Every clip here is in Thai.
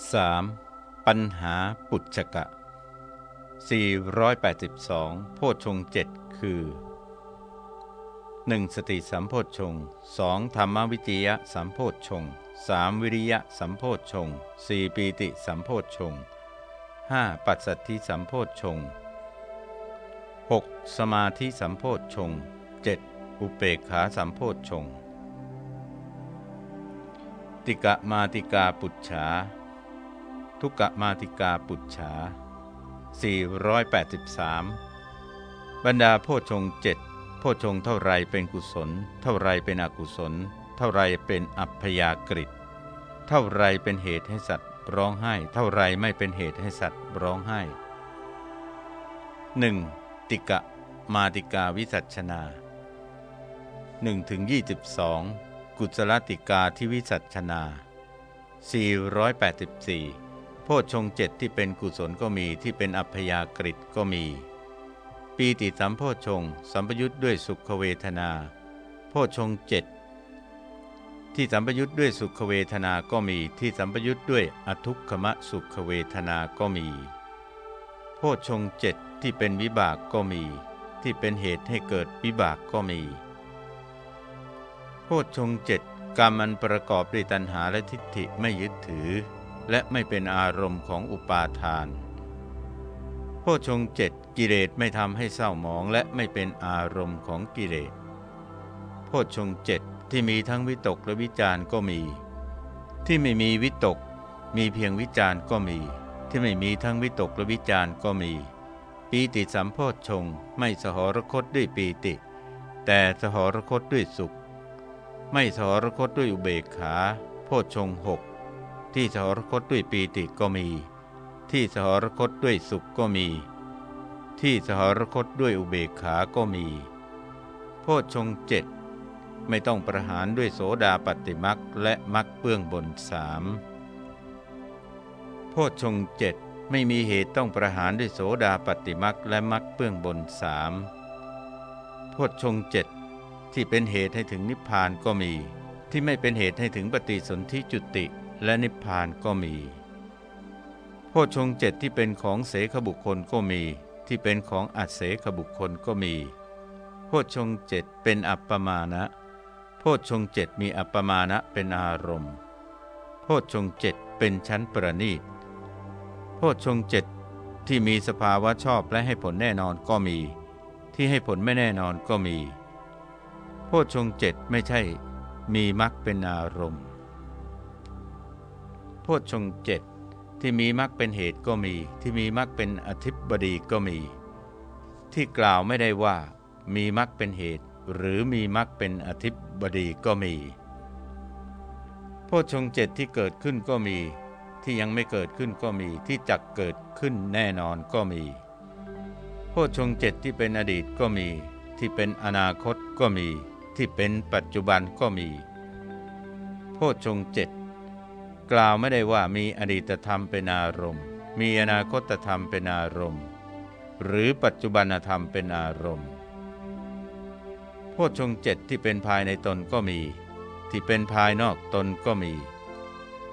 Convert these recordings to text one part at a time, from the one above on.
3. ปัญหาปุจฉกะ 482 โพชงเจ็ดคือ 1. สติสัมโพชง 2. ธรรมวิจยะสัมโพชง 3. วิริยะสัมโพชง 4. ปีติสัมโพชง 5. ปัสสัทธิสัมโพชง 6. สมาธิสัมโพชง 7. อุเปกขาสัมโพชง ติกะมาติกาปุจฉา ทุกกมาติกาปุจฉา483 บรรดาโพชงเจ็ดโพชงเท่าไรเป็นกุศล เท่าไรเป็นอกุศล เท่าไรเป็นอัพยากฤิเท่าไรเป็นเหตุให้สัตว์ร้องไห้ เท่าไรไม่เป็นเหตุให้สัตว์ร้องไห้ 1. ติกะมาติกาวิสัชนา1ถึง22 กุศลติกาที่วิสัชนา 484 ชฌงเจ็ดที่เป็นกุศลก็มีที่เป็นอัพยากฤิก็มี ปีติสัมโพชฌงสัมปยุทธ์ด้วยสุขเวทนา โพชฌงเจ็ดที่สัมปยุทธ์ด้วยสุขเวทนาก็มีที่สัมปยุทธ์ด้วยอทุกขมะสุขเวทนาก็มี โพชฌงเจ็ดที่เป็นวิบากก็มี ที่เป็นเหตุให้เกิดวิบากก็มี โพชฌงเจ็ดกรรมันประกอบด้วยตัณหาและทิฏฐิไม่ยึดถือ และไม่เป็นอารมณ์ของอุปาทาน โพชงเจ็ดกิเลสไม่ทำให้เศร้าหมองและไม่เป็นอารมณ์ของกิเลส โพชงเจ็ดที่มีทั้งวิตกและวิจารก็มี ที่ไม่มีวิตก มีเพียงวิจารก็มี ที่ไม่มีทั้งวิตกและวิจารก็มี ปีติสัมโพชงไม่สหรคตด้วยปีติ แต่สหรคตด้วยสุข ไม่สหรคตด้วยอุเบกขา โพชงหก ที่สหรคตด้วยปีติก็มี ที่สหรคตด้วยสุขก็มี ที่สหรคตด้วยอุเบกขาก็มี โพชฌงเจ็ดไม่ต้องประหารด้วยโสดาปฏิมักและมักเบื้องบนสามโพชฌงเจ็ดไม่มีเหตุต้องประหารด้วยโสดาปฏิมักและมักเบื้องบนสามโพชฌงเจ็ดที่เป็นเหตุให้ถึงนิพพานก็มี ที่ไม่เป็นเหตุให้ถึงปฏิสนธิจุติ และนิพพานก็มี โพชงเจ็ดที่เป็นของเสขบุคคลก็มี ที่เป็นของอัศเสขบุคคลก็มี โพชงเจ็ดเป็นอัปปมาณะโพชงเจ็ดมีอัปปมาณะเป็นอารมณ์ โพชงเจ็ดเป็นชั้นประณีต โพชงเจ็ดที่มีสภาวะชอบและให้ผลแน่นอนก็มี ที่ให้ผลไม่แน่นอนก็มี โพชงเจ็ดไม่ใช่มีมรรคเป็นอารมณ์ โพชฌงเจ็ดที่มีมรรคเป็นเหตุก็มี ที่มีมรรคเป็นอธิบดีก็มี ที่กล่าวไม่ได้ว่า มีมรรคเป็นเหตุ หรือมีมรรคเป็นอธิบดีก็มี โพชฌงเจ็ดที่เกิดขึ้นก็มี ที่ยังไม่เกิดขึ้นก็มี ที่จักเกิดขึ้นแน่นอนก็มี โพชฌงเจ็ดที่เป็นอดีตก็มี ที่เป็นอนาคตก็มี ที่เป็นปัจจุบันก็มี โพชฌงเจ็ด กล่าวไม่ได้ว่ามีอดีตธรรมเป็นอารมณ์ มีอนาคตธรรมเป็นอารมณ์ หรือปัจจุบันธรรมเป็นอารมณ์โพชฌงเจ็ดที่เป็นภายในตนก็มี ที่เป็นภายนอกตนก็มี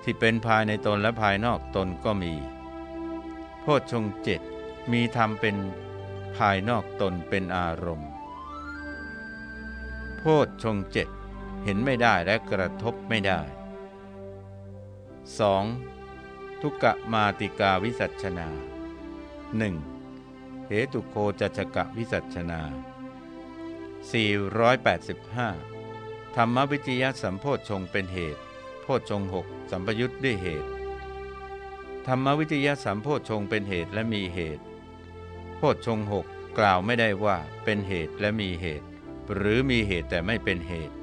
ที่เป็นภายในตนและภายนอกตนก็มี โพชฌงเจ็ดมีธรรมเป็นภายนอกตนเป็นอารมณ์ โพชฌงเจ็ดเห็นไม่ได้และกระทบไม่ได้ 2. ทุกกะมาติกาวิสัชนา 1. เหตุโคจัชกะวิสัชนา 485 ธรรมวิจยสัมโพชงเป็นเหตุ โพชงหกสัมปยุทธ์ด้วยเหตุ ธรรมวิจยสัมโพชงเป็นเหตุและมีเหตุ โพชงหกกล่าวไม่ได้ว่าเป็นเหตุและมีเหตุ หรือมีเหตุแต่ไม่เป็นเหตุ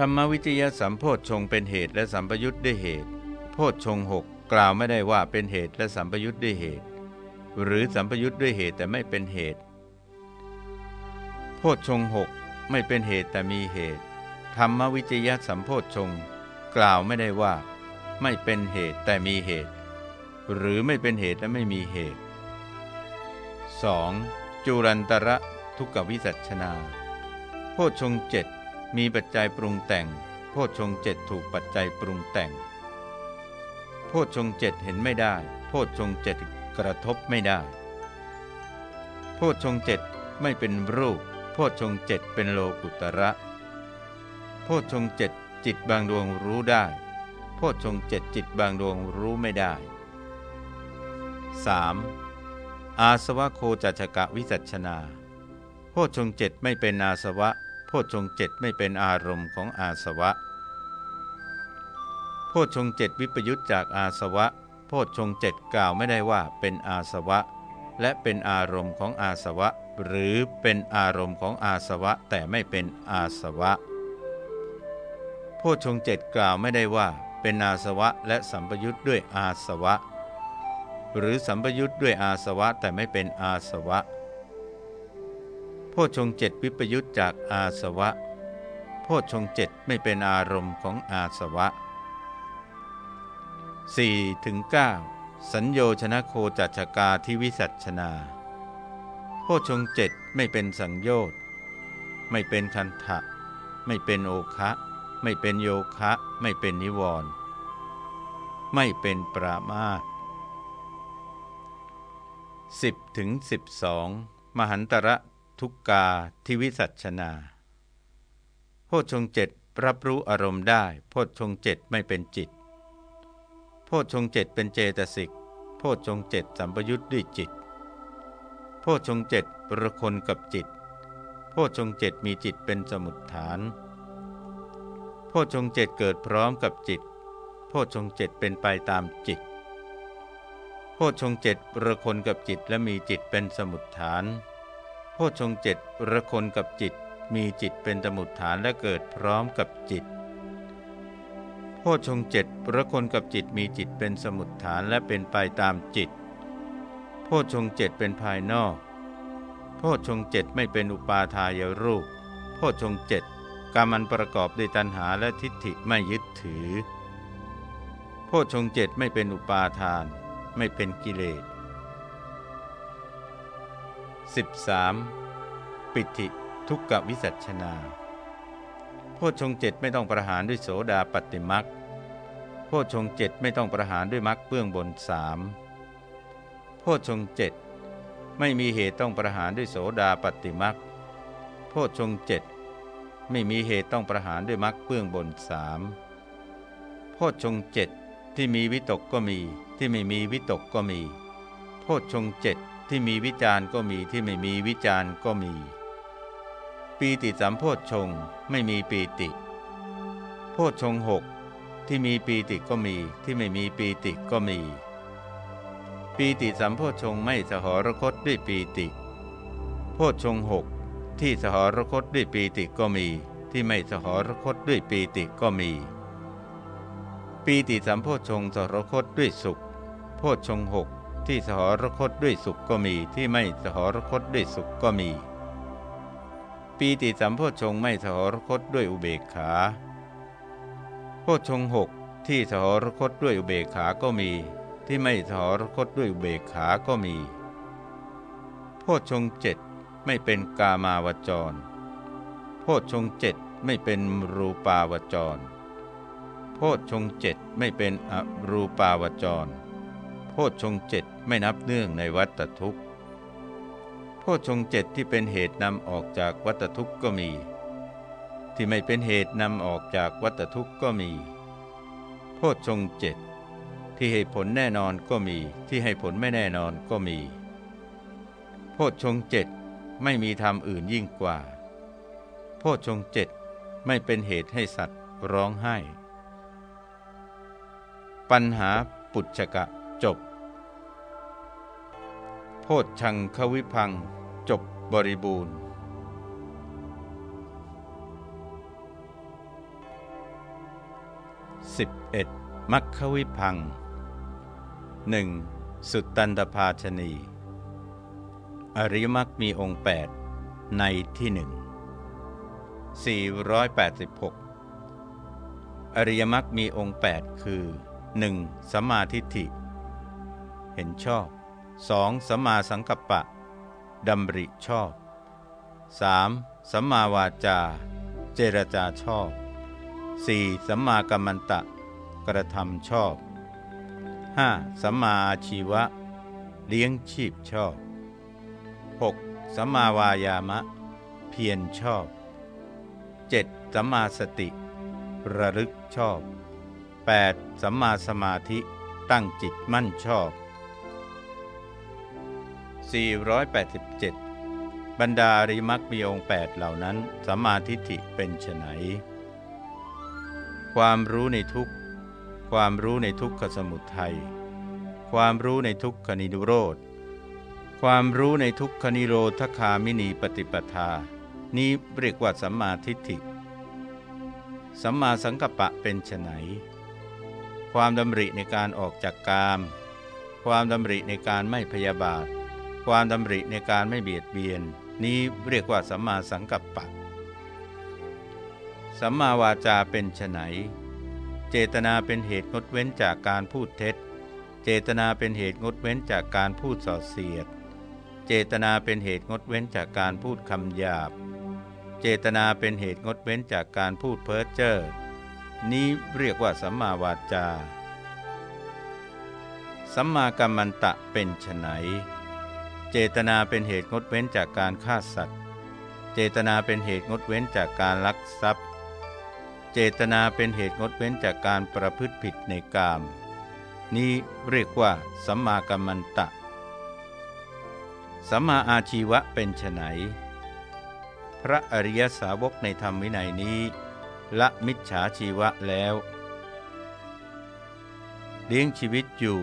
ธรรมวิจยสัมโพชงเป็นเหตุและสัมปยุทธ์ด้วยเหตุ โพชงหกกล่าวไม่ได้ว่าเป็นเหตุและสัมปยุทธ์ด้วยเหตุ หรือสัมปยุทธ์ด้วยเหตุแต่ไม่เป็นเหตุ โพชงหกไม่เป็นเหตุแต่มีเหตุ ธรรมวิจยสัมโพชงกล่าวไม่ได้ว่า ไม่เป็นเหตุแต่มีเหตุ หรือไม่เป็นเหตุและไม่มีเหตุ 2. จุรันตระทุกขวิสัชนา โพชงเจ็ด มีปัจจัยปรุงแต่ง โพชฌงเจ็ดถูกปัจจัยปรุงแต่ง โพชฌงเจ็ดเห็นไม่ได้ โพชฌงเจ็ดกระทบไม่ได้ โพชฌงเจ็ดไม่เป็นรูป โพชฌงเจ็ดเป็นโลกุตระ โพชฌงเจ็ดจิตบางดวงรู้ได้ โพชฌงเจ็ดจิตบางดวงรู้ไม่ได้ 3. อาสวะโคจัชกะวิจัชนา โพชฌงเจ็ดไม่เป็นอาสวะ โพชฌงเจ็ดไม่เป็นอารมณ์ของอาสวะ โพชฌงเจ็ดวิปยุตจากอาสวะ โพชฌงเจ็ดกล่าวไม่ได้ว่าเป็นอาสวะ และเป็นอารมณ์ของอาสวะ หรือเป็นอารมณ์ของอาสวะแต่ไม่เป็นอาสวะ โพชฌงเจ็ดกล่าวไม่ได้ว่าเป็นอาสวะและสัมปยุตด้วยอาสวะ หรือสัมปยุทธ์ด้วยอาสวะแต่ไม่เป็นอาสวะ พชงเจ็ดวิปยุทธจากอาสวะ โพชงเจ็ดไม่เป็นอารมณ์ของอาสวะ4ถึง9สัญโยชนะโคจัจกาที่วิสัชนา โพชงเจ็ดไม่เป็นสังโยชน์ไม่เป็นคันทะไม่เป็นโอคะไม่เป็นโยคะ ไม่เป็นนิวรณ์ไม่เป็นปรามาต10ถึง12มหันตระ ทุกกาทิวิสัชนา โพชงเจ็ดรับรู้อารมณ์ได้ โพชงเจ็ดไม่เป็นจิต โพชงเจ็ดเป็นเจตสิก โพชงเจ็ดสัมปยุทธ์ด้วยจิต โพชงเจ็ดประคนกับจิต โพชงเจ็ดมีจิตเป็นสมุดฐาน โพชงเจ็ดเกิดพร้อมกับจิต โพชงเจ็ดเป็นไปตามจิต โพชงเจ็ดระคนกับจิตและมีจิตเป็นสมุดฐาน พชงเจ็ดระคนกับจิตมีจิตเป็นสมุดฐานและเกิดพร้อมกับจิตโพชงเจ็ดระคนกับจิตมีจิตเป็นสมุดฐานและเป็นไปตามจิต โพชงเจ็ดเป็นภายนอก โพชงเจ็ดไม่เป็นอุปาทายรูป โพชงเจ็ดกรรมันประกอบด้วยตัณหาและทิฏฐิไม่ยึดถือ โพชงเจ็ดไม่เป็นอุปาทาน ไม่เป็นกิเลส 13. ปิติทุกกวิสัชนา โพชงเจ็ดไม่ต้องประหารด้วยโสดาปฏิมักโพชงเจ็ดไม่ต้องประหารด้วยมักเบื้องบนสามโพชงเจ็ดไม่มีเหตุต้องประหารด้วยโสดาปฏิมักโพชงเจ็ดไม่มีเหตุต้องประหารด้วยมักเบื้องบนสามโพชงเจ็ดที่มีวิตกก็มี ที่ไม่มีวิตกก็มี โพชฌงเจ็ด ที่มีวิจารก็มีที่ไม่มีวิจารก็มี ปีติสามโพชฌงไม่มีปีติ โพชฌงหกที่มีปีติก็มีที่ไม่มีปีติก็มี ปีติสัมโพชงไม่สหรคตด้วยปีติ โพชงหกที่สหรคตด้วยปีติก็มี ที่ไม่สหรคตด้วยปีติก็มี ปีติสัมโพชงสหรคตด้วยสุข โพชฌงหก ที่สหรคตด้วยสุขก็มีที่ไม่สหรคตด้วยสุขก็มี ปีติสัมโพชงไม่สหรคตด้วยอุเบกขาโพชงหกที่สหรคตด้วยอุเบกขาก็มี ที่ไม่สหรคตด้วยอุเบกขาก็มีโพชงเจ็ดไม่เป็นกามาวจรโพชงเจ็ดไม่เป็นรูปาวจรโพชงเจ็ดไม่เป็นอรูปาวจร พชฌงเจ็ดไม่นับเนื่องในวัตทุกข์ โพชฌงเจ็ดที่เป็นเหตุนำออกจากวัตทุกข์ก็มี ที่ไม่เป็นเหตุนำออกจากวัตทุกข์ก็มี โพชฌงเจ็ดที่ให้ผลแน่นอนก็มี ที่ให้ผลไม่แน่นอนก็มี โพชฌงเจ็ดไม่มีธรรมอื่นยิ่งกว่า โพชฌงเจ็ดไม่เป็นเหตุให้สัตว์ร้องไห้ ปัญหาปุจฉกะจบ พชังควิพัง จบบริบูรณ์ 11. มัคควิพัง 1. สุตตันตภาชนี อริยมรรคมีองค์ 8 ในที่หนึ่ง486 อริยมรรคมีองค์ 8 คือ 1. สัมมาทิฏฐิ เห็นชอบ 2. สัมมาสังกัปปะดำริชอบ 3. สัมมาวาจา เจรจาชอบ 4. สัมมากัมมันตะ กระทำชอบ 5. สัมมาอาชีวะ เลี้ยงชีพชอบ 6. สัมมาวายามะ เพียรชอบ 7. สัมมาสติ ระลึกชอบ 8. สัมมาสมาธิตั้งจิตมั่นชอบ 487 บรรดาอริมักมีองค์8เหล่านั้นสัมมาทิฏฐิเป็นไฉนความรู้ในทุกขความรู้ในทุกขสมุทัย ความรู้ในทุกขนิโรธ ความรู้ในทุกขนิโรธคามินีปฏิปทา นี้เรียกว่าสัมมาทิฏฐิ สัมมาสังกัปปะเป็นไฉนความดำริในการออกจากกาม ความดำริในการไม่พยาบาท ความดำริในการไม่เบียดเบียน นี้เรียกว่าสัมมาสังกัปปะ สัมมาวาจาเป็นไฉนเจตนาเป็นเหตุงดเว้นจากการพูดเท็จ เจตนาเป็นเหตุงดเว้นจากการพูดส่อเสียด เจตนาเป็นเหตุงดเว้นจากการพูดคำหยาบ เจตนาเป็นเหตุงดเว้นจากการพูดเพ้อเจ้อ นี้เรียกว่าสัมมาวาจา สัมมากัมมันตะเป็นไฉน เจตนาเป็นเหตุงดเว้นจากการฆ่าสัตว์ เจตนาเป็นเหตุงดเว้นจากการลักทรัพย์ เจตนาเป็นเหตุงดเว้นจากการประพฤติผิดในกาม นี้เรียกว่า สัมมากัมมันตะ สัมมาอาชีวะเป็นไฉนพระอริยสาวกในธรรมวินัยนี้ ละมิจฉาชีวะแล้ว เลี้ยงชีวิตอยู่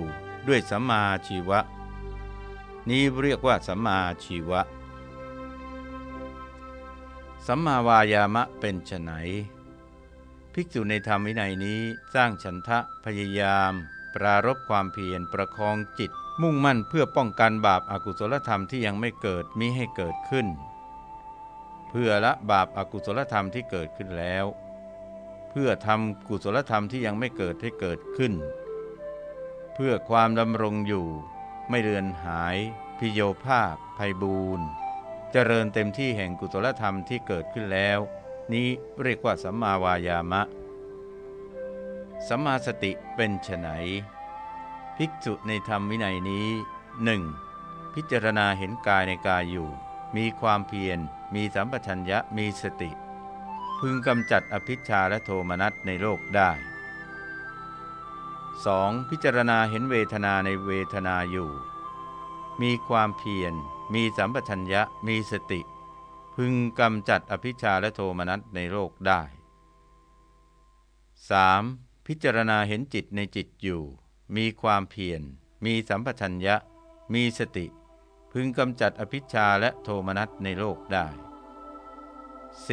ด้วยสัมมาชีวะ นี้เรียกว่าสัมมาชีวะ สัมมาวายามะเป็นไฉนภิกษุในธรรมวินัยนี้สร้างฉันทะพยายาม ปรารบความเพียรประคองจิต มุ่งมั่นเพื่อป้องกันบาปอากุศลธรรมที่ยังไม่เกิดมิให้เกิดขึ้น เพื่อละบาปอากุศลธรรมที่เกิดขึ้นแล้ว เพื่อทำกุศลธรรมที่ยังไม่เกิดให้เกิดขึ้น เพื่อความดำรงอยู่ ไม่เลือนหาย พิโยภาพภัยบูนเจริญเต็มที่แห่งกุศลธรรมที่เกิดขึ้นแล้ว นี้เรียกว่าสัมมาวายามะ สัมมาสติเป็นไฉนภิกษุในธรรมวินัยนี้หนึ่งพิจารณาเห็นกายในกายอยู่ มีความเพียร มีสัมปชัญญะมีสติ พึงกำจัดอภิชาและโทมนัสในโลกได้ 2. พิจารณาเห็นเวทนาในเวทนาอยู่ มีความเพียร มีสัมปชัญญะ มีสติ พึงกำจัดอภิชาและโทมนัสในโลกได้ 3. พิจารณาเห็นจิตในจิตอยู่ มีความเพียร มีสัมปชัญญะ มีสติ พึงกำจัดอภิชาและโทมนัสในโลกได้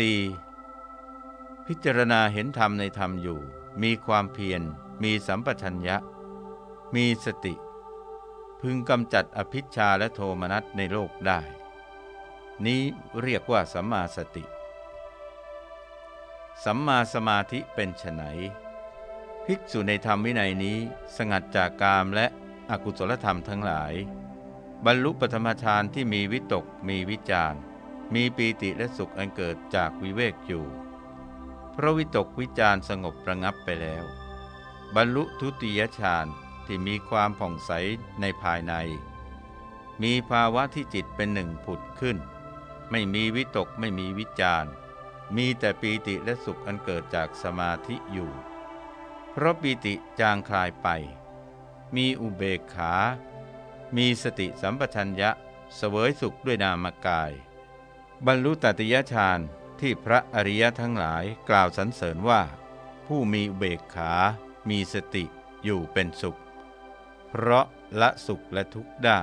4. พิจารณาเห็นธรรมในธรรมอยู่ มีความเพียร มีสัมปชัญญะ มีสติ พึงกำจัดอภิชาและโทมนัสในโลกได้ นี้เรียกว่าสัมมาสติ สัมมาสมาธิเป็นไฉนภิกษุในธรรมวินัยนี้สงัดจากกามและอกุศลธรรมทั้งหลาย บรรลุปธรรมฌานที่มีวิตกมีวิจารมีปีติและสุขอันเกิดจากวิเวกอยู่พระวิตกวิจารสงบประงับไปแล้ว บรรลุทุติยฌานที่มีความผ่องใสในภายใน มีภาวะที่จิตเป็นหนึ่งผุดขึ้น ไม่มีวิตกไม่มีวิจารมีแต่ปีติและสุขอันเกิดจากสมาธิอยู่ เพราะปีติจางคลายไป มีอุเบกขา มีสติสัมปชัญญะเสวยสุขด้วยนามกาย บรรลุตติยฌานที่พระอริยทั้งหลายกล่าวสรรเสริญว่า ผู้มีอุเบกขา มีสติอยู่เป็นสุข เพราะละสุขและทุกข์ได้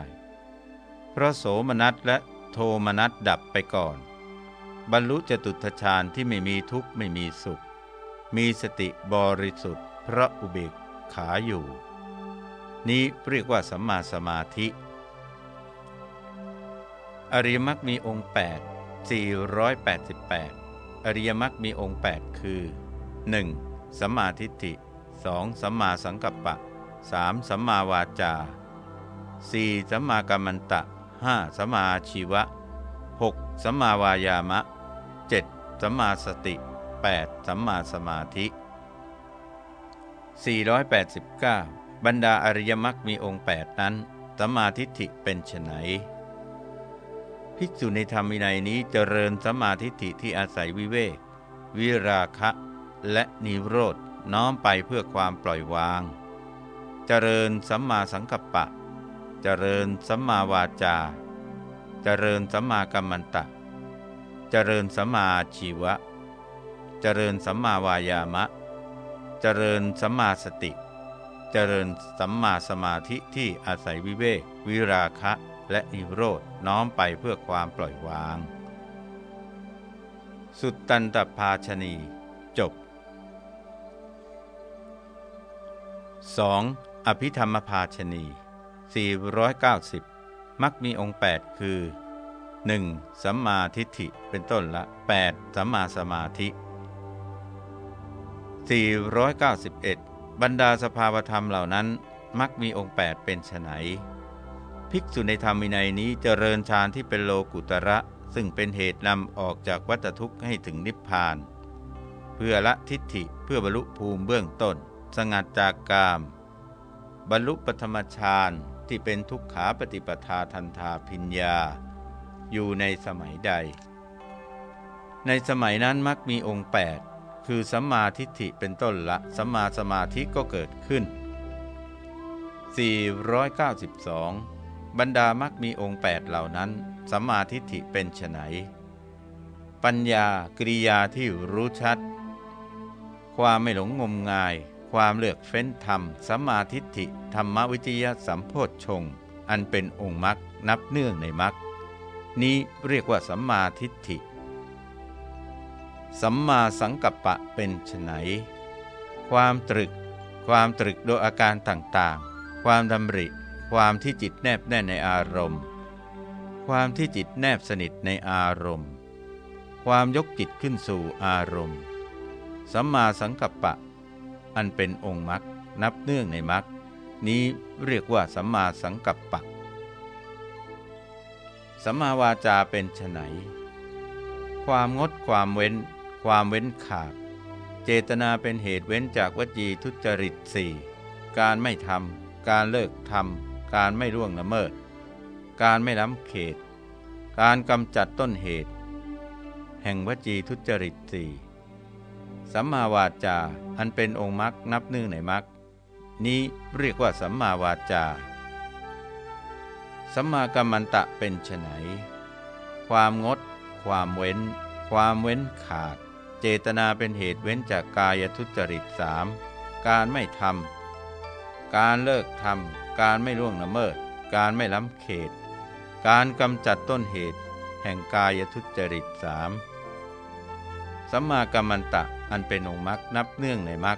เพราะโสมนัสและโทมนัสดับไปก่อน บรรลุจตุทชาญที่ไม่มีทุกข์ไม่มีสุข มีสติบริสุทธิ์ พระอุเบกขาอยู่ นี้เรียกว่าสัมมาสมาธิ อริยมรรคมีองค์ 8 488 อริยมรรคมีองค์ 8 คือ 1. สัมมาทิฏฐิ 2. สัมมาสังกัปปะ 3. สัมมาวาจา 4. สัมมากัมมันตะ 5. สัมมาชีวะ 6. สัมมาวายามะ 7. สัมมาสติ 8. สัมมาสมาธิ 489 บรรดาอริยมรรคมีองค์ 8 นั้นสัมมาทิฏฐิเป็นไฉนภิกษุในธรรมวินัยนี้เจริญสัมมาทิฏฐิที่อาศัยวิเวก วิราคะ และนิโรธ น้อมไปเพื่อความปล่อยวาง เจริญสัมมาสังกัปปะ เจริญสัมมาวาจา เจริญสัมมากัมมันตะ เจริญสัมมาชีวะ เจริญสัมมาวายามะ เจริญสัมมาสติ เจริญสัมมาสมาธิที่อาศัยวิเวกวิราคะและนิโรธน้อมไปเพื่อความปล่อยวาง สุตตันตภาชนี จบ 2. อภิธรรมภาชนี 490 มักมีองค์ 8 คือ 1. สัมมาทิฏฐิเป็นต้นละ 8. สัมมาสมาธิ 491 บรรดาสภาวธรรมเหล่านั้น มักมีองค์ 8 เป็นไฉนภิกษุในธรรมวินัยนี้เจริญฌานที่เป็นโลกุตระ ซึ่งเป็นเหตุนำออกจากวัฏทุกข์ให้ถึงนิพพาน เพื่อละทิฏฐิเพื่อบรรลุภูมิเบื้องต้น สงัดจากกาม บรรลุปธรรมฌานที่เป็นทุกขาปฏิปทาทันทาพิญญา อยู่ในสมัยใด ในสมัยนั้นมักมีองค์ 8 คือสัมมาทิฏฐิเป็นต้นละสัมมาสมาธิก็เกิดขึ้น 492 บรรดามักมีองค์ 8 เหล่านั้นสัมมาทิฏฐิเป็นไฉนปัญญากริยาที่รู้ชัด ความไม่หลงงมงาย ความเลือกเฟ้นธรรมสัมมาทิฏฐิธรรมวิจยสัมโพธชง อันเป็นองค์มักนับเนื่องในมักนี้เรียกว่าสัมมาทิฏฐิ สัมมาสังกัปปะเป็นไฉนความตรึก ความตรึกโดยอาการต่างๆ ความดำริ ความที่จิตแนบแน่ในอารมณ์ ความที่จิตแนบสนิทในอารมณ์ ความยกจิตขึ้นสู่อารมณ์ สัมมาสังกัปปะ อันเป็นองค์มรรคนับเนื่องในมรรคนี้เรียกว่าสัมมาสังกัปปะสัมมาวาจาเป็นไฉนความงดความเว้น ความเว้นขาด เจตนาเป็นเหตุเว้นจากวจีทุจริตสี่การไม่ทำการเลิกทำการไม่ร่วงละเมิด การไม่ล้ำเขต การกำจัดต้นเหตุ แห่งวจีทุจริตสี่ สัมมาวาจาอันเป็นองค์มรรคนับหนึ่งในมรรคนี้เรียกว่าสัมมาวาจา สัมมากัมมันตะเป็นไฉนความงด ความเว้น ความเว้นขาด เจตนาเป็นเหตุเว้นจากกายทุจริตสามการไม่ทำการเลิกทำการไม่ล่วงละเมิด การไม่ล้ำเขต การกำจัดต้นเหตุ แห่งกายทุจริตสามสัมมากัมมันตะ อันเป็นองค์มรรคนับเนื่องในมรรค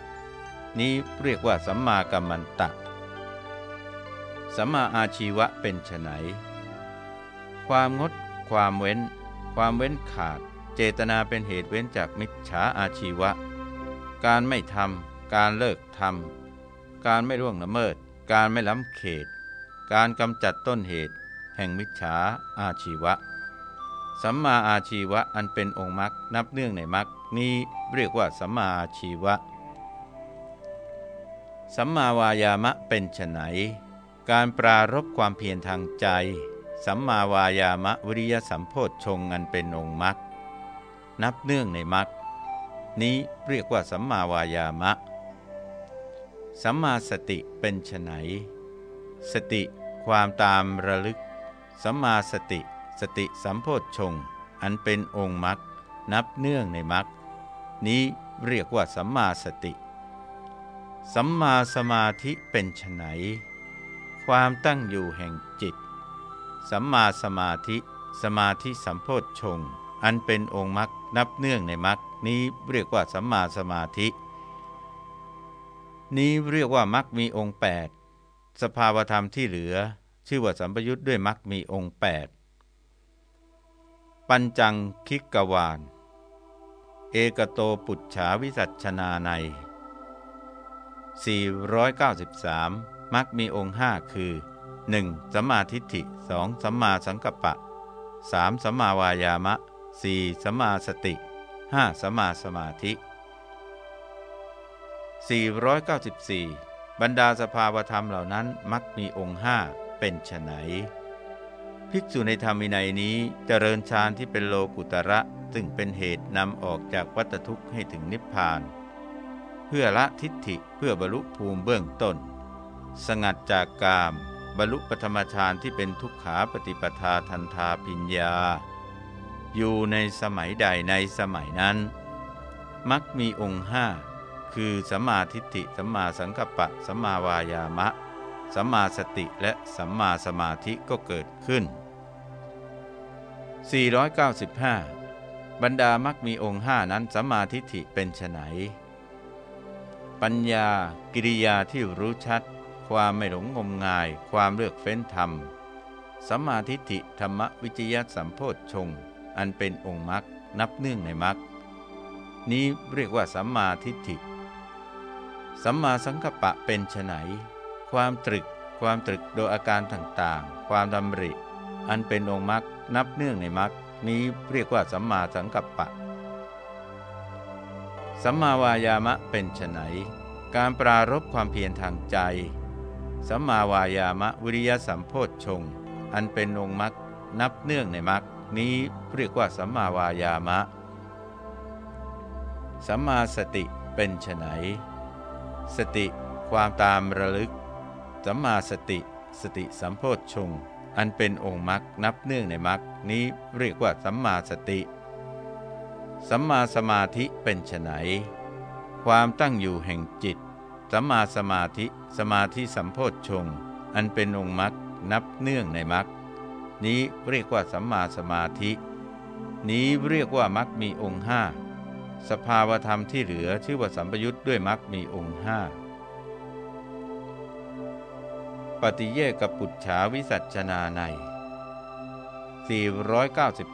นี้เรียกว่าสัมมากัมมันตะ สัมมาอาชีวะเป็นไฉนความงด ความเว้น ความเว้นขาด เจตนาเป็นเหตุเว้นจากมิจฉาอาชีวะ การไม่ทำการเลิกทำการไม่ร่วงละเมิด การไม่ล้ำเขต การกำจัดต้นเหตุ แห่งมิจฉาอาชีวะ สัมมาอาชีวะอันเป็นองค์มรรคนับเนื่องในมรรค นี้เรียกว่าสัมมาชีวะ สัมมาวายามะเป็นไฉนการปรารบความเพียรทางใจ สัมมาวายามะวิริยสัมโพธชงอันเป็นองค์มรรคนับเนื่องในมรรคนี้เรียกว่าสัมมาวายามะ สัมมาสติเป็นไฉนสติความตามระลึก สัมมาสติ สติสัมโพธชงอันเป็นองค์มรรคนับเนื่องในมรรค นี้เรียกว่าสัมมาสติ สัมมาสมาธิเป็นไฉนความตั้งอยู่แห่งจิต สัมมาสมาธิ สมาธิสัมโพธชงอันเป็นองค์มรรคนับเนื่องในมรรคนี้เรียกว่าสัมมาสมาธิ นี้เรียกว่ามรักมีองค์ 8 สภาวธรรมที่เหลือ ชื่อว่าสัมปยุทธ์ด้วยมรักมีองค์ 8 ปัญจังคิกกวาน เอกโตปุจฉาวิสัชนาใน 493มักมีองค์5คือ 1. สัมมาทิฏฐิ 2. สัมมาสังกัปปะ 3. สัมมาวายามะ 4. สัมมาสติ 5. สัมมาสมาธิ 494 บรรดาสภาวธรรมเหล่านั้นมักมีองค์ห้าเป็นไฉน ภิกษุในธรรมินัยนี้เจริญฌานที่เป็นโลกุตระซึ่งเป็นเหตุนำออกจากวัฏทุกข์ให้ถึงนิพพาน เพื่อละทิฏฐิเพื่อบรรลุภูมิเบื้องต้น สงัดจากกาม บรรลุปธรรมฌานที่เป็นทุกขาปฏิปทาทันทาปิญญา อยู่ในสมัยใดในสมัยนั้น มักมีองค์ห้าคือสัมมาทิฏฐิสัมมาสังกัปปะสัมมาวายามะสัมมาสติและสัมมาสมาธิก็เกิดขึ้น 495 บรรดามักมีองค์ห้านั้นสัมมาทิฏฐิเป็นไฉนปัญญากิริยาที่รู้ชัด ความไม่หลงงมงาย ความเลือกเฟ้นธรรมสัมมาทิฏฐิธรรมวิจยสัมโพธชง อันเป็นองค์มรรคนับเนื่องในมรรคนี้เรียกว่าสัมมาทิฏฐิ สัมมาสังกัปปะเป็นไฉนความตรึก ความตรึกโดยอาการต่างๆ ความดำริ อันเป็นองค์มรรค นับเนื่องในมรรคนี้เรียกว่าสัมมาสังกัปปะ สัมมาวายามะเป็นไฉนการปรารบความเพียรทางใจ สัมมาวายามะวิริยสัมโพชฌงอันเป็นองค์มรรคนับเนื่องในมรรคนี้เรียกว่าสัมมาวายามะ สัมมาสติเป็นไฉนสติความตามระลึก สัมมาสติ สติสัมโพชฌง อันเป็นองค์มรรคนับเนื่องในมรรคนี้เรียกว่าสัมมาสติ สัมมาสมาธิเป็นไฉนความตั้งอยู่แห่งจิต สัมมาสมาธิ สมาธิสัมโพชฌงอันเป็นองค์มรรคนับเนื่องในมรรคนี้เรียกว่าสัมมาสมาธิ นี้เรียกว่ามรรคมีองค์ห้าสภาวธรรมที่เหลือชื่อว่าสัมปยุทธ์ด้วยมรรคมีองค์ห้า ปฏิเยกปุจฉาวิสัชนาใน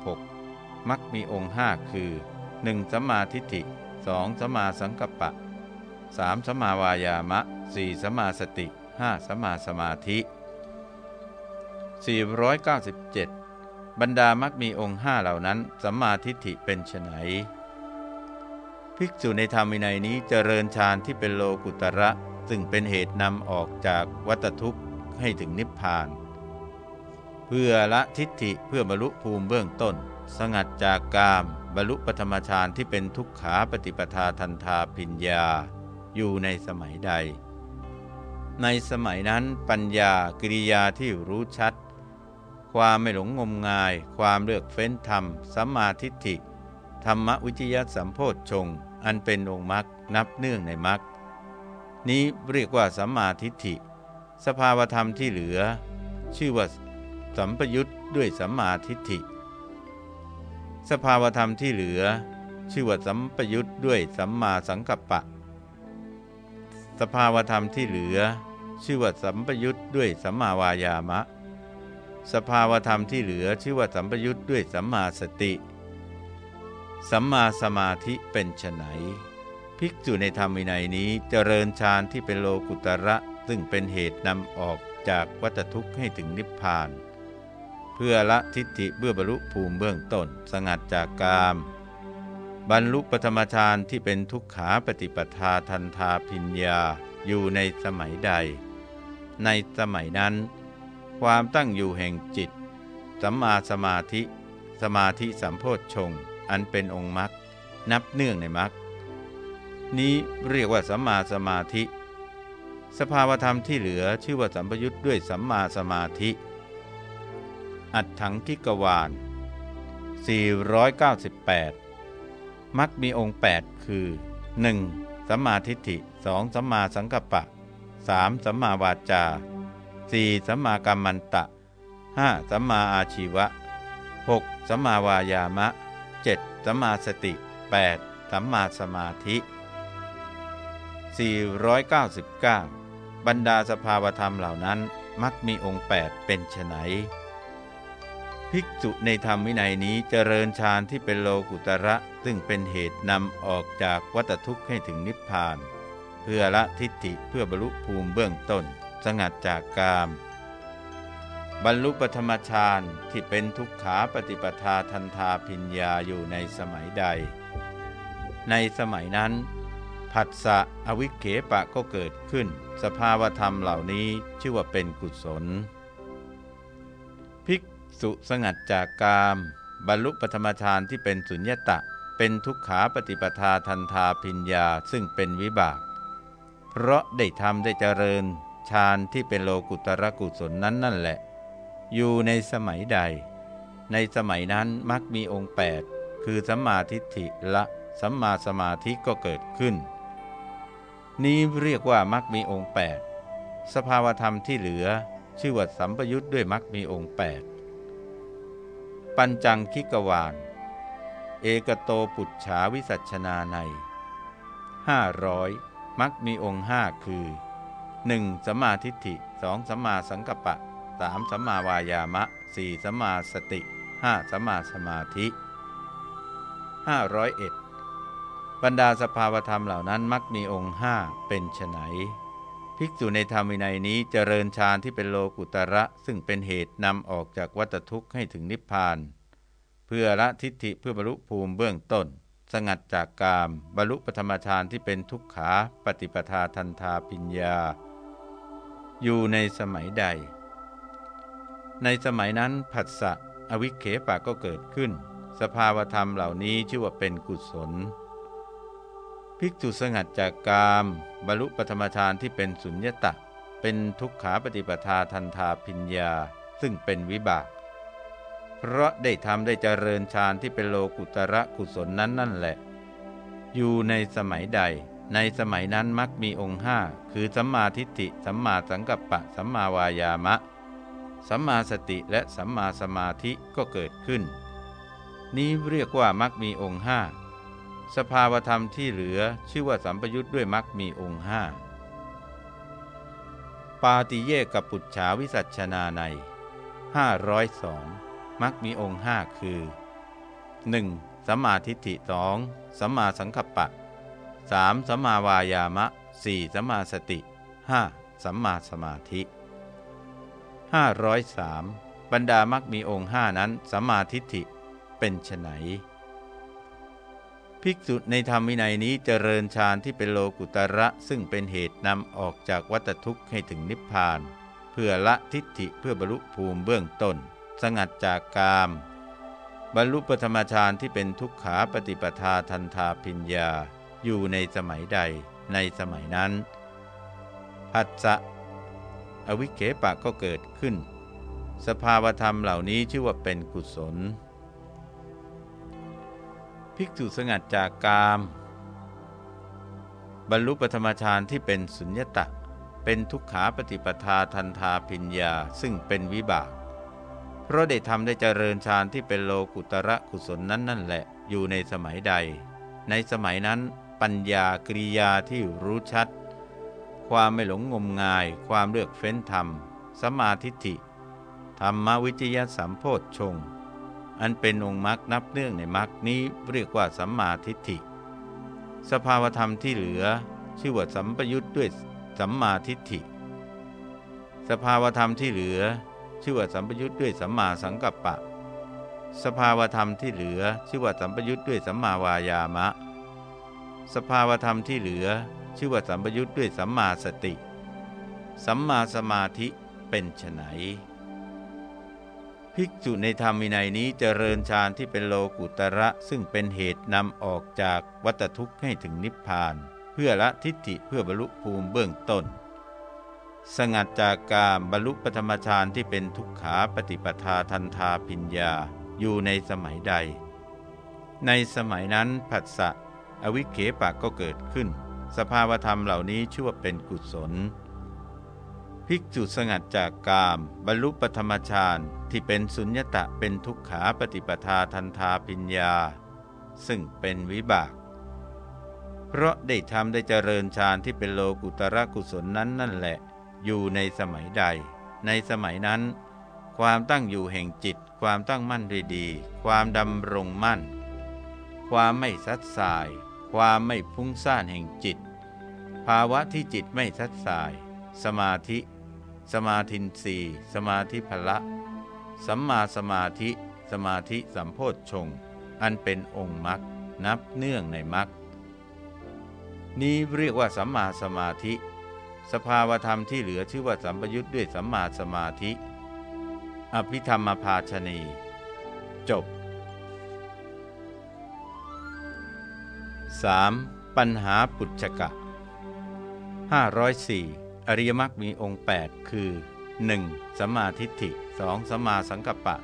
496 มักมีองค์ห้าคือ 1. สัมมาทิฏฐิ 2. สัมมาสังกัปปะ 3. สัมมาวายามะ 4. สัมมาสติ 5. สัมมาสมาธิ 497 บรรดามักมีองค์ห้าเหล่านั้นสัมมาทิฏฐิเป็นไฉนภิกษุในธรรมวินัยนี้เจริญฌานที่เป็นโลกุตระซึ่งเป็นเหตุนำออกจากวัตทุกข์ ให้ถึงนิพพาน เพื่อละทิฏฐิเพื่อบรรลุภูมิเบื้องต้น สงัดจากกามบรรลุปธรรมฌานที่เป็นทุกขาปฏิปทาทันทาปิญญา อยู่ในสมัยใด ในสมัยนั้นปัญญากิริยาที่รู้ชัด ความไม่หลงงมงาย ความเลือกเฟ้นธรรมสัมมาทิฏฐิ ธรรมวิจยสัมโพธชงอันเป็นองค์มรรคนับเนื่องในมรรคนี้เรียกว่าสัมมาทิฏฐิ สภาวธรรมที่เหลือ ชื่อว่าสัมปยุทธ์ด้วยสัมมาทิฏฐิ สภาวธรรมที่เหลือ ชื่อว่าสัมปยุทธ์ด้วยสัมมาสังกัปปะ สภาวธรรมที่เหลือ ชื่อว่าสัมปยุทธ์ด้วยสัมมาวายามะ สภาวธรรมที่เหลือ ชื่อว่าสัมปยุทธ์ด้วยสัมมาสติ สัมมาสมาธิเป็นไฉนภิกษุในธรรมวินัยนี้เจริญฌานที่เป็นโลกุตระ ซึ่งเป็นเหตุนำออกจากวัฏทุกข์ให้ถึงนิพพาน เพื่อละทิฏฐิเบื้อบรรลุภูมิเบื้องต้นสงัดจากกาม บรรลุปธรรมฌานที่เป็นทุกขาปฏิปทาทันทาพิญญาอยู่ในสมัยใด ในสมัยนั้น ความตั้งอยู่แห่งจิต สัมมาสมาธิ สมาธิสัมโพชฌงอันเป็นองค์มรรคนับเนื่องในมรรคนี้เรียกว่าสัมมาสมาธิ สภาวธรรมที่เหลือชื่อว่าสัมปยุทธ์ด้วยสัมมาสมาธิ อัดถังคิกวาน498 มักมีองค์ 8 คือ 1. สัมมาทิฏฐิ 2. สัมมาสังกัปปะ 3. สัมมาวาจา 4. สัมมากรรมันตะ 5. สัมมาอาชีวะ 6. สัมมาวายามะ 7. สัมมาสติ 8. สัมมาสมาธิ 499 บรรดาสภาวธรรมเหล่านั้นมักมีองค์ 8 เป็นไฉนภิกษุในธรรมวินัยนี้เจริญฌานที่เป็นโลกุตระ ซึ่งเป็นเหตุนำออกจากวัฏทุกข์ให้ถึงนิพพาน เพื่อละทิฏฐิเพื่อบรรลุภูมิเบื้องต้น สงัดจากกาม บรรลุปธรรมฌานที่เป็นทุกขาปฏิปทาทันทาพิญญาอยู่ในสมัยใด ในสมัยนั้น ผัสสะอวิเขปะก็เกิดขึ้น สภาวธรรมเหล่านี้ชื่อว่าเป็นกุศล ภิกษุสงัดจากกาม บรรลุปธรรมฌานที่เป็นสุญญตะ เป็นทุกขาปฏิปทาทันทาพิญญาซึ่งเป็นวิบาก เพราะได้ทำได้เจริญฌานที่เป็นโลกุตระกุศลนั้นนั่นแหละ อยู่ในสมัยใด ในสมัยนั้นมักมีองค์ 8 คือสัมมาทิฏฐิละสัมมาสมาธิก็เกิดขึ้น นี้เรียกว่ามักมีองค์ 8 สภาวธรรมที่เหลือชื่อว่าสัมปยุทธ์ด้วยมักมีองค์ 8 ปัญจังคิกวานเอกโตปุจฉาวิสัชนาใน500มักมีองค์5คือ 1. สัมมาทิฏฐิ 2. สัมมาสังกัปปะ 3. สัมมาวายามะ 4. สัมมาสติ 5. สัมมาสมาธิ501 บรรดาสภาวธรรมเหล่านั้นมักมีองค์ห้าเป็นไฉนภิกษุในธรรมวินัยนี้เจริญฌานที่เป็นโลกุตระ ซึ่งเป็นเหตุนำออกจากวัฏทุกข์ให้ถึงนิพพาน เพื่อละทิฏฐิเพื่อบรรลุภูมิเบื้องต้น สงัดจากกามบรรลุปธรรมฌานที่เป็นทุกขาปฏิปทาทันทาปิญญา อยู่ในสมัยใด ในสมัยนั้นผัสสะอวิเคปะก็เกิดขึ้น สภาวธรรมเหล่านี้ชื่อว่าเป็นกุศล ภิกษุสงัดจากกาม บรรลุปธรรมฌานที่เป็นสุญญตะ เป็นทุกขาปฏิปทาทันทาพิญญา ซึ่งเป็นวิบาก เพราะได้ทำได้เจริญฌานที่เป็นโลกุตระกุศลนั้นนั่นแหละ อยู่ในสมัยใด ในสมัยนั้นมักมีองค์ห้าคือสัมมาทิฏฐิสัมมาสังกัปปะสัมมาวายามะ สัมมาสติและสัมมาสมาธิก็เกิดขึ้น นี้เรียกว่ามักมีองค์ห้า สภาวธรรมที่เหลือชื่อว่าสัมปยุทธ์ด้วยมักมีองค์ห้าปาติเยกับปุจฉาวิสัชนาใน502มักมีองค์ห้าคือ 1. สัมมาทิฏฐิสองสัมมาสังคัปปะ 3. สัมมาวายามะ 4. สัมมาสติ 5. สัมมาสมาธิ 503 บรรดามักมีองค์ห้านั้นสัมมาทิฏฐิเป็นไฉน ภิกษุในธรรมวินัยนี้เจริญฌานที่เป็นโลกุตระซึ่งเป็นเหตุนำออกจากวัฏทุกข์ให้ถึงนิพพาน เพื่อละทิฏฐิเพื่อบรรลุภูมิเบื้องต้น สงัดจากกาม บรรลุปธรรมฌานที่เป็นทุกขาปฏิปทาทันทาพิญญา อยู่ในสมัยใดในสมัยนั้นผัสสะอวิเคปะก็เกิดขึ้น สภาวธรรมเหล่านี้ชื่อว่าเป็นกุศล ภิกษุสงัดจากกาม บรรลุปธรรมฌานที่เป็นสุญญตะ เป็นทุกขาปฏิปทาทันทาพิญญาซึ่งเป็นวิบาก เพราะได้ทำได้เจริญฌานที่เป็นโลกุตระกุศลนั้นนั่นแหละ อยู่ในสมัยใด ในสมัยนั้นปัญญากริยาที่รู้ชัด ความไม่หลงงมงาย ความเลือกเฟ้นธรรม สมาธิฐิ ธรรมวิจยสัมโพธชง อันเป็นองค์มรรคนับเนื่องในมรรคนี้เรียกว่าสัมมาทิฏฐิ สภาวธรรมที่เหลือชื่อว่าสัมปยุทธ์ด้วยสัมมาทิฏฐิ สภาวธรรมที่เหลือ ชื่อว่าสัมปยุทธ์ด้วยสัมมาสังกัปปะ สภาวธรรมที่เหลือ ชื่อว่าสัมปยุทธ์ด้วยสัมมาวายามะ สภาวธรรมที่เหลือ ชื่อว่าสัมปยุทธ์ด้วยสัมมาสติ สัมมาสมาธิเป็นไฉน ภิกษุในธรรมวินัยนี้เจริญฌานที่เป็นโลกุตระซึ่งเป็นเหตุนำออกจากวัฏทุกข์ให้ถึงนิพพาน เพื่อละทิฏฐิเพื่อบรรลุภูมิเบื้องต้น สงัดจากกามบรรลุปธรรมฌานที่เป็นทุกขาปฏิปทาทันทาพิญญาอยู่ในสมัยใด ในสมัยนั้นผัสสะอวิเคปะก็เกิดขึ้น สภาวธรรมเหล่านี้ชื่อว่าเป็นกุศล ภิกษุสงัดจากกาม บรรลุปธรรมฌานที่เป็นสุญญตะเป็นทุกขาปฏิปทาทันทาปิญญา ซึ่งเป็นวิบาก เพราะได้ทำได้เจริญฌานที่เป็นโลกุตระกุศลนั้นนั่นแหละ อยู่ในสมัยใด ในสมัยนั้น ความตั้งอยู่แห่งจิต ความตั้งมั่นดีดีความดำรงมั่น ความไม่ซัดสาย ความไม่พุ่งซ่านแห่งจิต ภาวะที่จิตไม่ซัดสาย สมาธิ สมาธินสีสมาธิพละ สัมมาสมาธิ สมาธิสัมโพชฌงค์อันเป็นองค์มรรคนับเนื่องในมรรคนี้เรียกว่าสัมมาสมาธิ สภาวธรรมที่เหลือชื่อว่าสัมปยุทธ์ด้วยสัมมาสมาธิ อภิธรรมภาชนี จบ 3. ปัญหาปุจจกะ504 อริยมรรคมีองค์ 8 คือ 1. สัมมาทิฏฐิ 2. สัมมาสังกัปปะ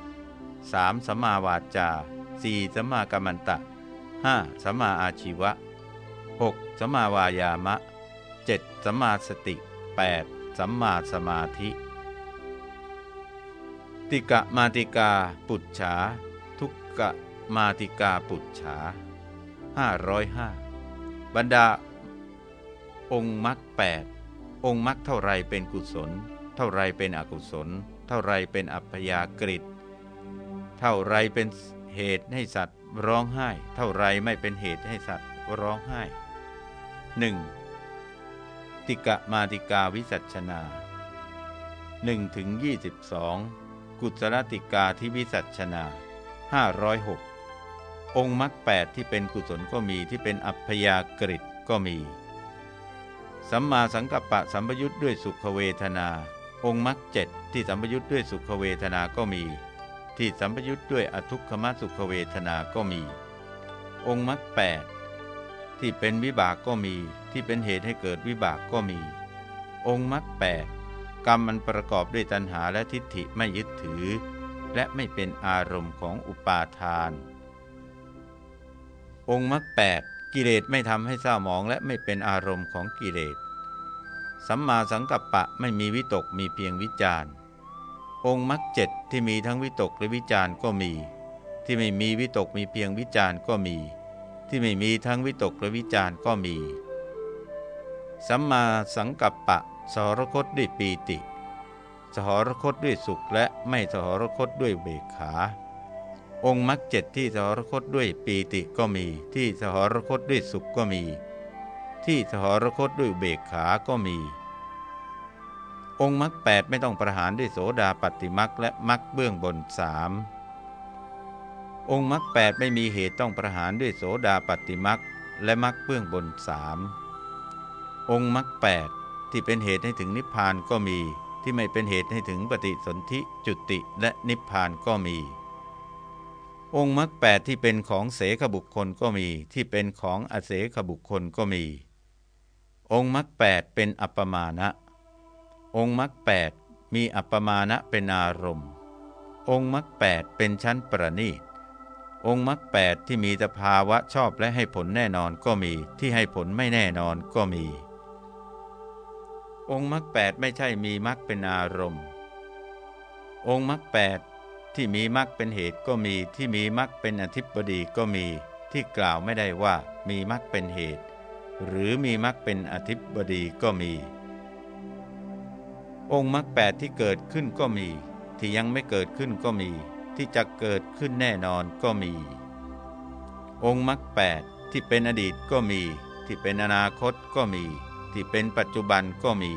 3. สัมมาวาจา 4. สัมมากัมมันตะ 5. สัมมาอาชีวะ 6. สัมมาวายามะ 7. สัมมาสติ 8. สัมมาสมาธิ ติกะมาติกาปุจฉา ทุกกะมาติกาปุจฉา505 บรรดาองค์มรรคแปด องค์มรรคเท่าไรเป็นกุศล เท่าไรเป็นอกุศล เท่าไรเป็นอัพยากฤิตเท่าไรเป็นเหตุให้สัตว์ร้องไห้ เท่าไรไม่เป็นเหตุให้สัตว์ร้องไห้ 1. ติกะมาติกาวิสัชนา1ถึง22 กุศลติกาที่วิสัชนา506 องค์มรรคแปดที่เป็นกุศลก็มีที่เป็นอัพยากฤิตก็มี สัมมาสังกัปปะสัมปยุทธ์ด้วยสุขเวทนา องค์มรรคเจ็ดที่สัมปยุทธ์ด้วยสุขเวทนาก็มี ที่สัมปยุทธ์ด้วยอทุกขมสุขเวทนาก็มี องค์มรรคแปดที่เป็นวิบากก็มี ที่เป็นเหตุให้เกิดวิบากก็มี องค์มรรคแปดกรรมมันประกอบด้วยตัณหาและทิฏฐิไม่ยึดถือ และไม่เป็นอารมณ์ของอุปาทาน องค์มรรคแปด กิเลสไม่ทำให้เศร้าหมองและไม่เป็นอารมณ์ของกิเลส สัมมาสังกัปปะไม่มีวิตกมีเพียงวิจารณ์ องค์มรรคเจ็ดที่มีทั้งวิตกและวิจารณ์ก็มี ที่ไม่มีวิตกมีเพียงวิจารณ์ก็มี ที่ไม่มีทั้งวิตกและวิจารณ์ก็มี สัมมาสังกัปปะสหรคตด้วยปีติ สหรคตด้วยสุขและไม่สหรคตด้วยเบกขา องค์มรรคเจ็ดที่สหรคตด้วยปีติก็มี ที่สหรคตด้วยสุขก็มี ที่สหรคตด้วยเบกขาก็มี องค์มรรคแปดไม่ต้องประหารด้วยโสดาปฏิมรรคและมรรคเบื้องบนสามองค์มรรคแปดไม่มีเหตุต้องประหารด้วยโสดาปฏิมรรคและมรรคเบื้องบนสามองค์มรรคแปดที่เป็นเหตุให้ถึงนิพพานก็มี ที่ไม่เป็นเหตุให้ถึงปฏิสนธิจุติและนิพพานก็มี องค์มรรคแปดที่เป็นของเสขบุคคลก็มี ที่เป็นของอเสขบุคคลก็มี องค์มรรคแปดเป็นอัปปมาณะองค์มรรคแปดมีอัปปมาณะเป็นอารมณ์ องค์มรรคแปดเป็นชั้นประณีต องค์มรรคแปดที่มีสภาวะชอบและให้ผลแน่นอนก็มี ที่ให้ผลไม่แน่นอนก็มี องค์มรรคแปดไม่ใช่มีมรรคเป็นอารมณ์ องค์มรรคแปด ที่มีมรรคเป็นเหตุก็มีที่มีมรรคเป็นอธิปดีก็มี ที่กล่าวไม่ได้ว่ามีมรรคเป็นเหตุ หรือมีมรรคเป็นอธิปดีก็มี องค์มรรคแปดที่เกิดขึ้นก็มี ที่ยังไม่เกิดขึ้นก็มี ที่จะเกิดขึ้นแน่นอนก็มี องค์มรรคแปดที่เป็นอดีตก็มี ที่เป็นอนาคตก็มี ที่เป็นปัจจุบันก็มี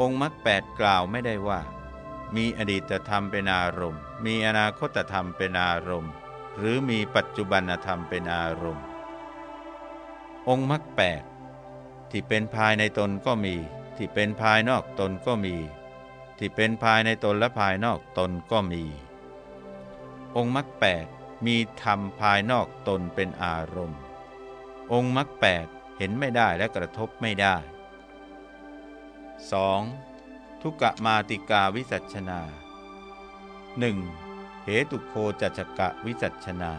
องค์มรรคแปดกล่าวไม่ได้ว่า มีอดีตธรรมเป็นอารมณ์ มีอนาคตธรรมเป็นอารมณ์ หรือมีปัจจุบันธรรมเป็นอารมณ์ องค์มรรคแปดที่เป็นภายในตนก็มี ที่เป็นภายนอกตนก็มี ที่เป็นภายในตนและภายนอกตนก็มี องค์มรรคแปดมีธรรมภายนอกตนเป็นอารมณ์ องค์มรรคแปดเห็นไม่ได้และกระทบไม่ได้ 2. ทุกะมาติกาวิสัชนา 1. เหตุโคจัจกะวิสัชนา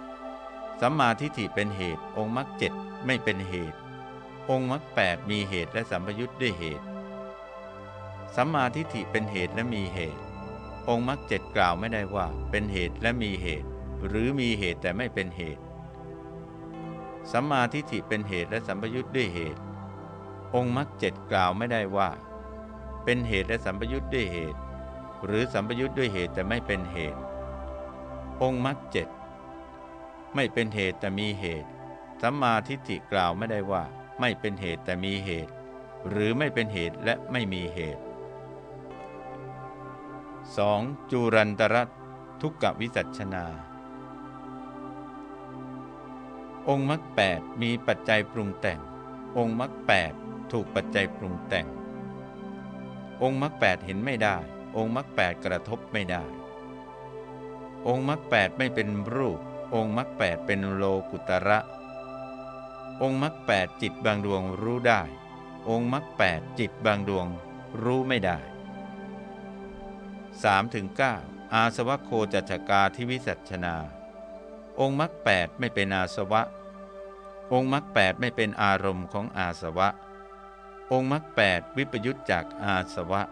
507 สัมมาทิฏฐิเป็นเหตุ องค์มรรคเจ็ดไม่เป็นเหตุ องค์มรรคแปดมีเหตุและสัมปยุทธ์ด้วยเหตุ สัมมาทิฏฐิเป็นเหตุและมีเหตุ องค์มรรคเจ็ดกล่าวไม่ได้ว่า เป็นเหตุและมีเหตุ หรือมีเหตุแต่ไม่เป็นเหตุ สัมมาทิฏฐิเป็นเหตุและสัมปยุทธ์ด้วยเหตุ องค์มรรคเจ็ดกล่าวไม่ได้ว่า เป็นเหตุและสัมปยุทธ์ด้วยเหตุ หรือสัมปยุทธ์ด้วยเหตุแต่ไม่เป็นเหตุ องค์มรรคเจ็ดไม่เป็นเหตุแต่มีเหตุ สัมมาทิฏฐิกล่าวไม่ได้ว่า ไม่เป็นเหตุแต่มีเหตุ หรือไม่เป็นเหตุและไม่มีเหตุ 2. จูรันตรทุกกวิสัชนาอองค์มรรคแปดมีปัจจัยปรุงแต่ง องค์มรรคแปด ถูกปัจจัยปรุงแต่ง องค์มรรคแปดเห็นไม่ได้ องค์มรรคแปดกระทบไม่ได้ องค์มรรคแปดไม่เป็นรูป องค์มรรคแปดเป็นโลกุตระ องค์มรรคแปดจิตบางดวงรู้ได้ องค์มรรคแปดจิตบางดวงรู้ไม่ได้3-9อาสวะโคจัจกาทิวิสัชนา องค์มรรคแปดไม่เป็นอาสวะ องค์มรรคแปดไม่เป็นอารมณ์ของอาสวะ องค์มรรคแปดวิปยุตจากอาสวะ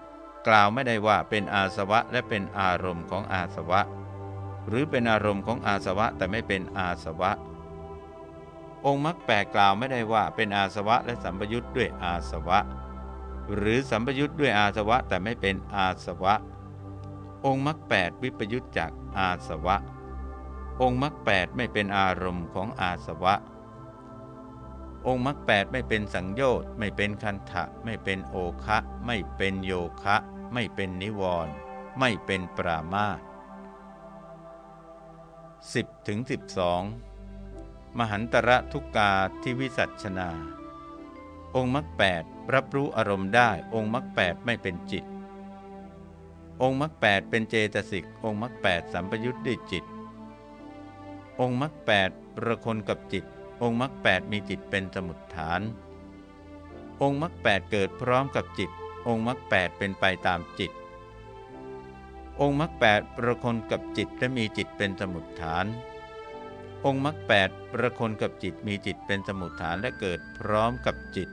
กล่าวไม่ได้ว่าเป็นอาสวะและเป็นอารมณ์ของอาสวะ หรือเป็นอารมณ์ของอาสวะแต่ไม่เป็นอาสวะ องค์มรรคแปดกล่าวไม่ได้ว่าเป็นอาสวะและสัมปยุตด้วยอาสวะ หรือสัมปยุตด้วยอาสวะแต่ไม่เป็นอาสวะ องค์มรรคแปดวิปยุตจากอาสวะ องค์มรรคแปดไม่เป็นอารมณ์ของอาสวะ องค์มรรคแปดไม่เป็นสังโยชน์ไม่เป็นคันทะไม่เป็นโอคะ ไม่เป็นโยคะ ไม่เป็นนิวรณ์ไม่เป็นปรามาสสิบถึงสิบสองมหันตระทุกกาที่วิสัชนา องค์มรรคแปดรับรู้อารมณ์ได้ องค์มรรคแปดไม่เป็นจิต องค์มรรคแปดเป็นเจตสิก องค์มรรคแปดสัมปยุทธ์ด้วยจิต องค์มรรคแปดประคนกับจิต องค์มรรคแปดมีจิตเป็นสมุดฐาน องค์มรรคแปดเกิดพร้อมกับจิต องค์มรรคแปดเป็นไปตามจิต องค์มรรคแปดประคนกับจิตและมีจิตเป็นสมุดฐาน องค์มรรคแปดประคนกับจิตมีจิตเป็นสมุดฐานและเกิดพร้อมกับจิต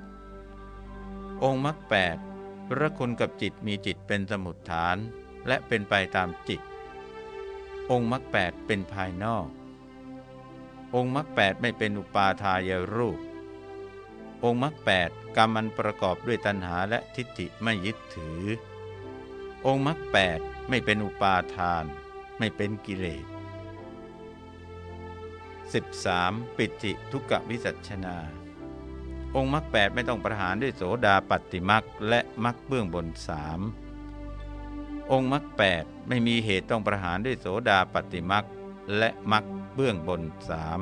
องค์มรรคแปดพระคุณกับจิตมีจิตเป็นสมุดฐาน และเป็นไปตามจิต องค์มรรคแปดเป็นภายนอก องค์มรรคแปดไม่เป็นอุปาทายรูป องค์มรรคแปดกรรมมันประกอบด้วยตัณหาและทิฏฐิไม่ยึดถือ องค์มรรคแปดไม่เป็นอุปาทาน ไม่เป็นกิเลส 13. ปิติทุกขวิสัชนา องค์มรรคแปดไม่ต้องประหารด้วยโสดาปัตติมรรคและมรรคเบื้องบนสามองค์มรรคแปดไม่มีเหตุต้องประหารด้วยโสดาปัตติมรรคและมรรค เบื้องบนสาม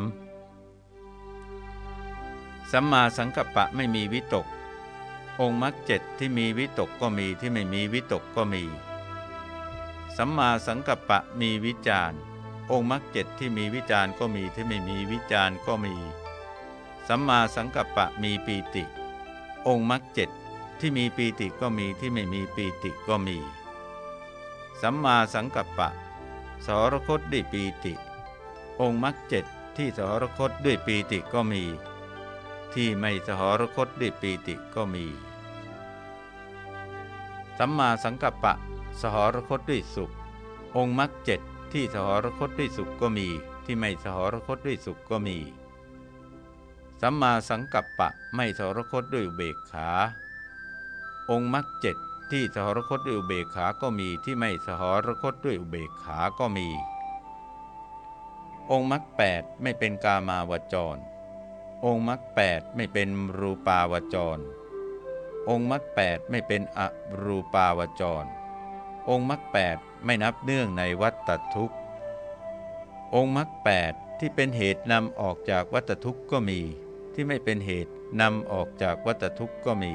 สัมมาสังกัปปะไม่มีวิตก องค์มรรคเจ็ดที่มีวิตกก็มีที่ไม่มีวิตกก็มี สัมมาสังกัปปะมีวิจารองค์มรรคเจ็ดที่มีวิจารก็มีที่ไม่มีวิจารก็มี สัมมาสังกัปปะมีปีติ องค์มรรคเจ็ดที่มีปีติก็มีที่ไม่มีปีติก็มี สัมมาสังกัปปะสรคตได้ปีติ องค์มรรคเจ็ดที่สหรคตด้วยปีติก็มี ที่ไม่สหรคตด้วยปีติก็มี สัมมาสังกัปปะ สหรคตด้วยสุข องค์มรรคเจ็ดที่สหรคตด้วยสุขก็มี ที่ไม่สหรคตด้วยสุขก็มี สัมมาสังกัปปะไม่สหรคตด้วยเบกขา องค์มรรคเจ็ดที่สหรคตด้วยอุเบกขาก็มีที่ไม่สหรคตด้วยอุเบกขาก็มี องค์มรรคแปดไม่เป็นกามาวจร องค์มรรคแปดไม่เป็นรูปาวจร องค์มรรคแปดไม่เป็นอรูปาวจร องค์มรรคแปดไม่นับเนื่องในวัฏทุกข์ องค์มรรคแปดที่เป็นเหตุนำออกจากวัฏทุกข์ก็มี ที่ไม่เป็นเหตุนำออกจากวัฏทุกข์ก็มี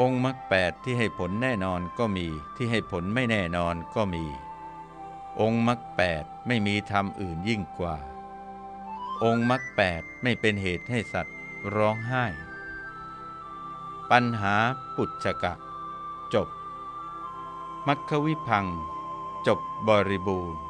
องค์มรรคแปดที่ให้ผลแน่นอนก็มี ที่ให้ผลไม่แน่นอนก็มี องค์มรรคแปดไม่มีธรรมอื่นยิ่งกว่า องค์มรรคแปดไม่เป็นเหตุให้สัตว์ร้องไห้ ปัญหาปุจฉกะ จบ มัคควิพัง จบบริบูรณ์